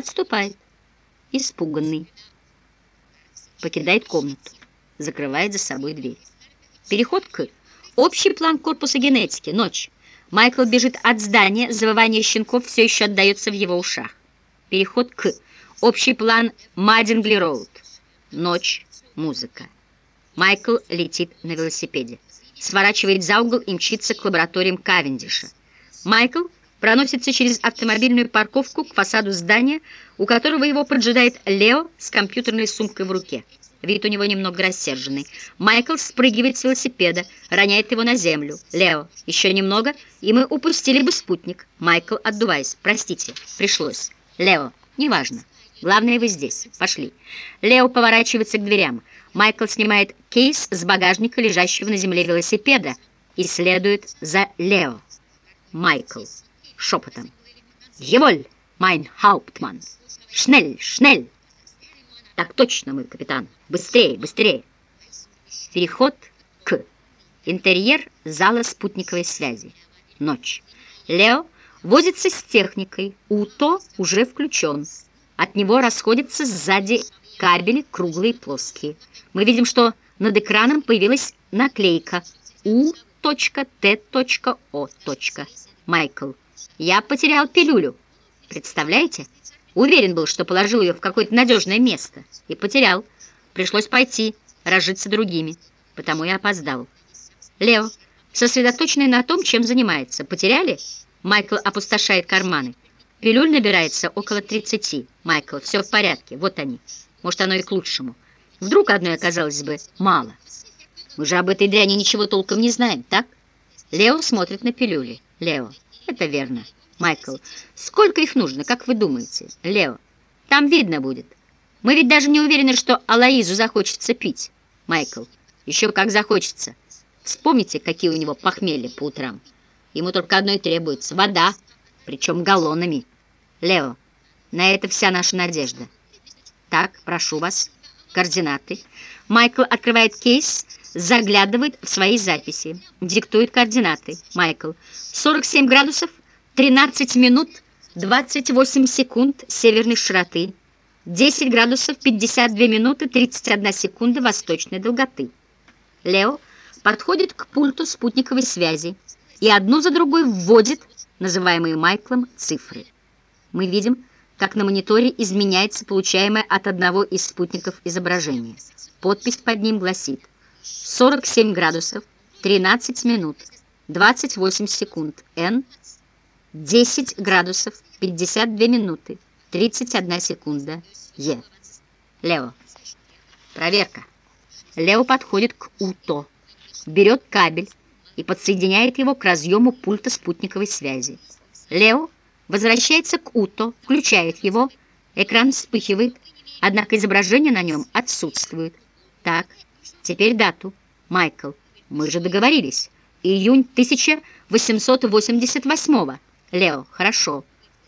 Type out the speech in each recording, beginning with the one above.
отступает, испуганный. Покидает комнату, закрывает за собой дверь. Переход к общий план корпуса генетики. Ночь. Майкл бежит от здания, завывание щенков все еще отдается в его ушах. Переход к общий план Мадингли Роуд. Ночь. Музыка. Майкл летит на велосипеде. Сворачивает за угол и мчится к лабораториям Кавендиша. Майкл проносится через автомобильную парковку к фасаду здания, у которого его поджидает Лео с компьютерной сумкой в руке. Вид у него немного рассерженный. Майкл спрыгивает с велосипеда, роняет его на землю. «Лео, еще немного, и мы упустили бы спутник». Майкл, отдуваясь. «Простите, пришлось». «Лео, неважно. Главное, вы здесь. Пошли». Лео поворачивается к дверям. Майкл снимает кейс с багажника, лежащего на земле велосипеда, и следует за Лео. Майкл шепотом. «Еволь, майн Хауптман! Шнель, шнель!» «Так точно, мой капитан! Быстрее, быстрее!» Переход к интерьер зала спутниковой связи. Ночь. Лео возится с техникой. УТО уже включен. От него расходятся сзади кабели круглые и плоские. Мы видим, что над экраном появилась наклейка У.Т.О. Майкл. Я потерял пилюлю. Представляете? Уверен был, что положил ее в какое-то надежное место. И потерял. Пришлось пойти, разжиться другими. Потому я опоздал. Лео, сосредоточенный на том, чем занимается. Потеряли? Майкл опустошает карманы. Пилюль набирается около 30. Майкл, все в порядке. Вот они. Может, оно и к лучшему. Вдруг одной оказалось бы мало. Мы же об этой дряни ничего толком не знаем, так? Лео смотрит на пилюли. Лео, это верно. Майкл, сколько их нужно, как вы думаете? Лео, там видно будет. Мы ведь даже не уверены, что Алаизу захочется пить. Майкл, еще как захочется. Вспомните, какие у него похмелья по утрам. Ему только одно и требуется — вода, причем галлонами. Лео, на это вся наша надежда. Так, прошу вас, координаты. Майкл открывает кейс, заглядывает в свои записи, диктует координаты. Майкл, 47 градусов, 13 минут, 28 секунд северной широты, 10 градусов, 52 минуты, 31 секунда восточной долготы. Лео подходит к пульту спутниковой связи и одну за другой вводит называемые Майклом цифры. Мы видим, как на мониторе изменяется получаемое от одного из спутников изображение. Подпись под ним гласит 47 градусов, 13 минут, 28 секунд, N, 10 градусов, 52 минуты, 31 секунда, Е. Лео. Проверка. Лео подходит к УТО, берет кабель и подсоединяет его к разъему пульта спутниковой связи. Лео возвращается к УТО, включает его, экран вспыхивает, однако изображение на нем отсутствует. Так, теперь дату. Майкл, мы же договорились. Июнь 1888 -го. Лео, хорошо.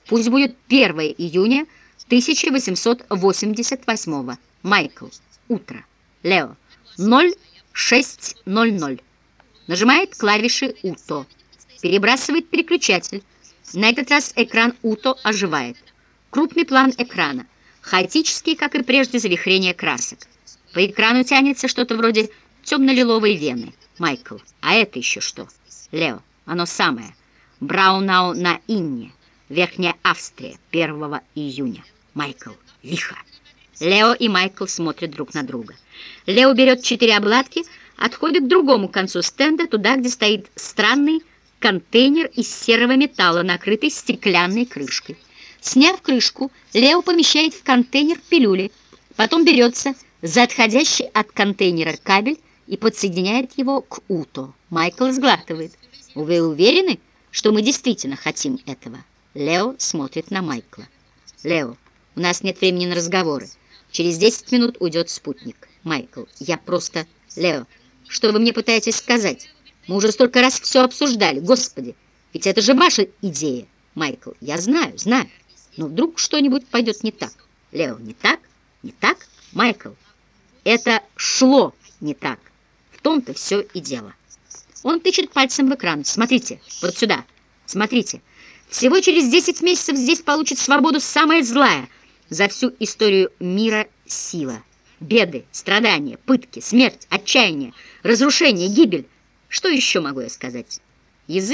Пусть будет 1 июня 1888 -го. Майкл, утро. Лео, 0600. Нажимает клавиши УТО. Перебрасывает переключатель. На этот раз экран УТО оживает. Крупный план экрана. Хаотический, как и прежде, завихрение красок. По экрану тянется что-то вроде темно-лиловой вены. Майкл, а это еще что? Лео, оно самое. Браунау на Инне, Верхняя Австрия, 1 июня. Майкл, лихо. Лео и Майкл смотрят друг на друга. Лео берет четыре обладки, отходит к другому концу стенда, туда, где стоит странный контейнер из серого металла, накрытый стеклянной крышкой. Сняв крышку, Лео помещает в контейнер пилюли, потом берется за отходящий от контейнера кабель и подсоединяет его к УТО. Майкл сглатывает. «Вы уверены, что мы действительно хотим этого?» Лео смотрит на Майкла. «Лео, у нас нет времени на разговоры. Через 10 минут уйдет спутник. Майкл, я просто... Лео, что вы мне пытаетесь сказать?» Мы уже столько раз все обсуждали. Господи, ведь это же ваша идея, Майкл. Я знаю, знаю. Но вдруг что-нибудь пойдет не так. Лео, не так? Не так? Майкл, это шло не так. В том-то все и дело. Он тычет пальцем в экран. Смотрите, вот сюда. Смотрите. Всего через 10 месяцев здесь получит свободу самая злая, за всю историю мира сила. Беды, страдания, пытки, смерть, отчаяние, разрушение, гибель. Что еще могу я сказать? Язык